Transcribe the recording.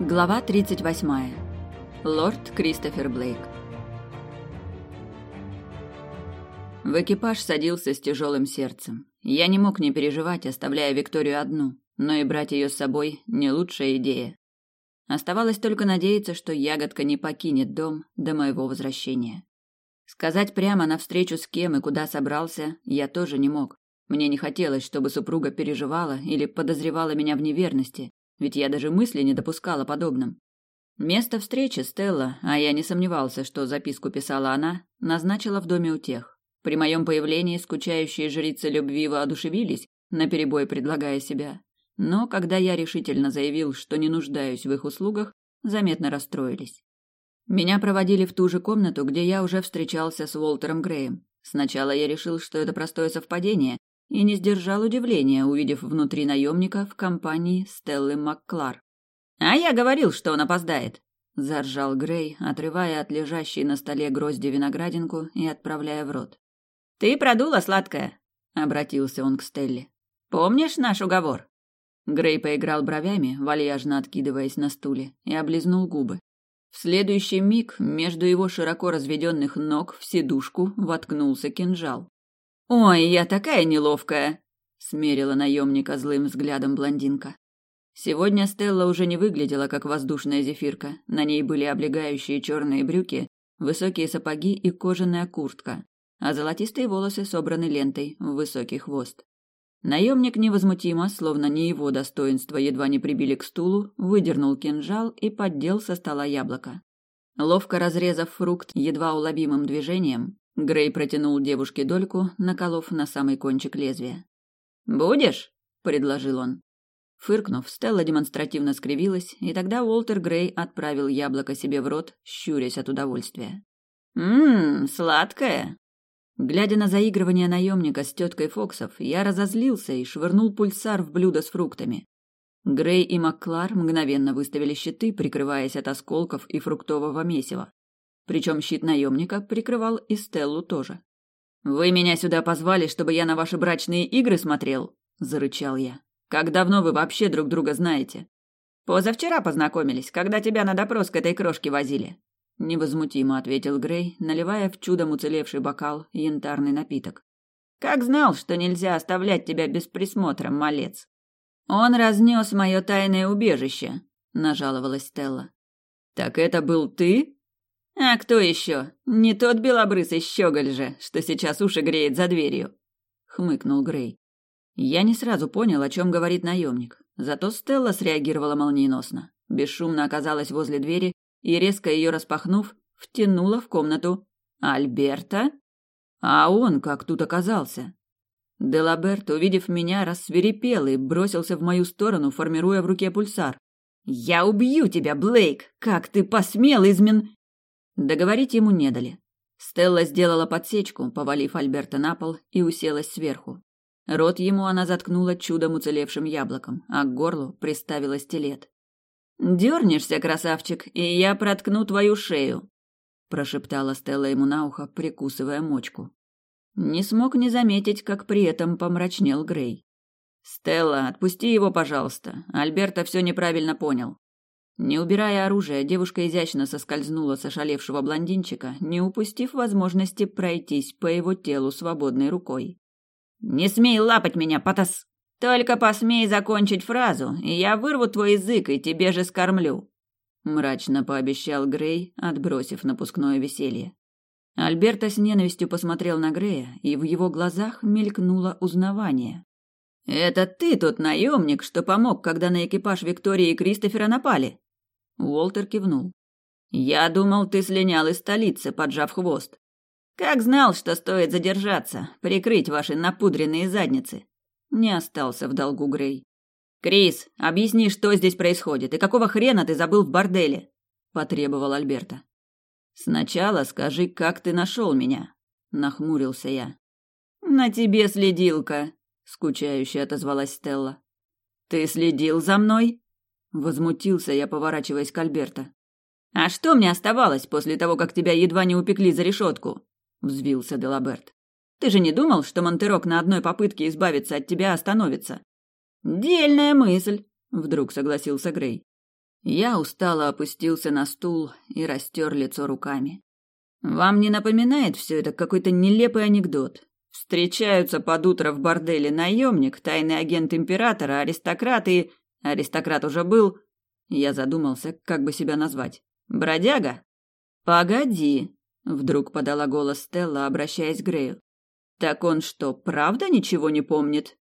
Глава 38. Лорд Кристофер Блейк. В экипаж садился с тяжелым сердцем. Я не мог не переживать, оставляя Викторию одну, но и брать ее с собой не лучшая идея. Оставалось только надеяться, что ягодка не покинет дом до моего возвращения. Сказать прямо навстречу с кем и куда собрался я тоже не мог. Мне не хотелось, чтобы супруга переживала или подозревала меня в неверности, ведь я даже мысли не допускала подобным. Место встречи Стелла, а я не сомневался, что записку писала она, назначила в доме у тех. При моем появлении скучающие жрицы любви воодушевились, наперебой предлагая себя. Но когда я решительно заявил, что не нуждаюсь в их услугах, заметно расстроились. Меня проводили в ту же комнату, где я уже встречался с Уолтером Греем. Сначала я решил, что это простое совпадение, и не сдержал удивления, увидев внутри наемника в компании Стеллы Макклар. «А я говорил, что он опоздает!» – заржал Грей, отрывая от лежащей на столе грозди виноградинку и отправляя в рот. «Ты продула, сладкая!» – обратился он к Стелле. «Помнишь наш уговор?» Грей поиграл бровями, вальяжно откидываясь на стуле, и облизнул губы. В следующий миг между его широко разведенных ног в сидушку воткнулся кинжал. «Ой, я такая неловкая!» — смерила наемника злым взглядом блондинка. Сегодня Стелла уже не выглядела как воздушная зефирка. На ней были облегающие черные брюки, высокие сапоги и кожаная куртка, а золотистые волосы собраны лентой в высокий хвост. Наемник невозмутимо, словно не его достоинство едва не прибили к стулу, выдернул кинжал и поддел со стола яблоко. Ловко разрезав фрукт едва уловимым движением, Грей протянул девушке дольку, наколов на самый кончик лезвия. «Будешь?» – предложил он. Фыркнув, Стелла демонстративно скривилась, и тогда Уолтер Грей отправил яблоко себе в рот, щурясь от удовольствия. «Ммм, сладкое!» Глядя на заигрывание наемника с теткой Фоксов, я разозлился и швырнул пульсар в блюдо с фруктами. Грей и Макклар мгновенно выставили щиты, прикрываясь от осколков и фруктового месива. Причем щит наемника прикрывал и Стеллу тоже. «Вы меня сюда позвали, чтобы я на ваши брачные игры смотрел?» – зарычал я. «Как давно вы вообще друг друга знаете?» «Позавчера познакомились, когда тебя на допрос к этой крошке возили», – невозмутимо ответил Грей, наливая в чудом уцелевший бокал янтарный напиток. «Как знал, что нельзя оставлять тебя без присмотра, малец!» «Он разнес мое тайное убежище», – нажаловалась Стелла. «Так это был ты?» А кто еще? Не тот белобрысый щеголь же, что сейчас уши греет за дверью, хмыкнул Грей. Я не сразу понял, о чем говорит наемник. Зато Стелла среагировала молниеносно. Бесшумно оказалась возле двери и, резко ее распахнув, втянула в комнату. «Альберта? А он как тут оказался?» Делаберт, увидев меня, рассверепел и бросился в мою сторону, формируя в руке пульсар. «Я убью тебя, Блейк! Как ты посмел измен...» Договорить ему не дали. Стелла сделала подсечку, повалив Альберта на пол и уселась сверху. Рот ему она заткнула чудом уцелевшим яблоком, а к горлу приставила стилет. «Дернешься, красавчик, и я проткну твою шею», – прошептала Стелла ему на ухо, прикусывая мочку. Не смог не заметить, как при этом помрачнел Грей. «Стелла, отпусти его, пожалуйста. Альберта все неправильно понял. Не убирая оружие, девушка изящно соскользнула с ошалевшего блондинчика, не упустив возможности пройтись по его телу свободной рукой. «Не смей лапать меня, потас! Только посмей закончить фразу, и я вырву твой язык и тебе же скормлю!» Мрачно пообещал Грей, отбросив напускное веселье. Альберта с ненавистью посмотрел на Грея, и в его глазах мелькнуло узнавание. «Это ты тот наемник, что помог, когда на экипаж Виктории и Кристофера напали?» Уолтер кивнул. Я думал, ты слинял из столицы, поджав хвост. Как знал, что стоит задержаться, прикрыть ваши напудренные задницы. Не остался в долгу Грей. Крис, объясни, что здесь происходит и какого хрена ты забыл в борделе? потребовал Альберта. Сначала скажи, как ты нашел меня, нахмурился я. На тебе следилка, скучающе отозвалась Стелла. Ты следил за мной? Возмутился я, поворачиваясь к Альберто. «А что мне оставалось после того, как тебя едва не упекли за решетку?» – взвился Делаберт. «Ты же не думал, что Монтерок на одной попытке избавиться от тебя остановится?» «Дельная мысль», – вдруг согласился Грей. Я устало опустился на стул и растер лицо руками. Вам не напоминает все это какой-то нелепый анекдот? Встречаются под утро в борделе наемник, тайный агент императора, аристократ и... Аристократ уже был... Я задумался, как бы себя назвать. Бродяга? Погоди, вдруг подала голос Стелла, обращаясь к Грею. Так он что, правда ничего не помнит?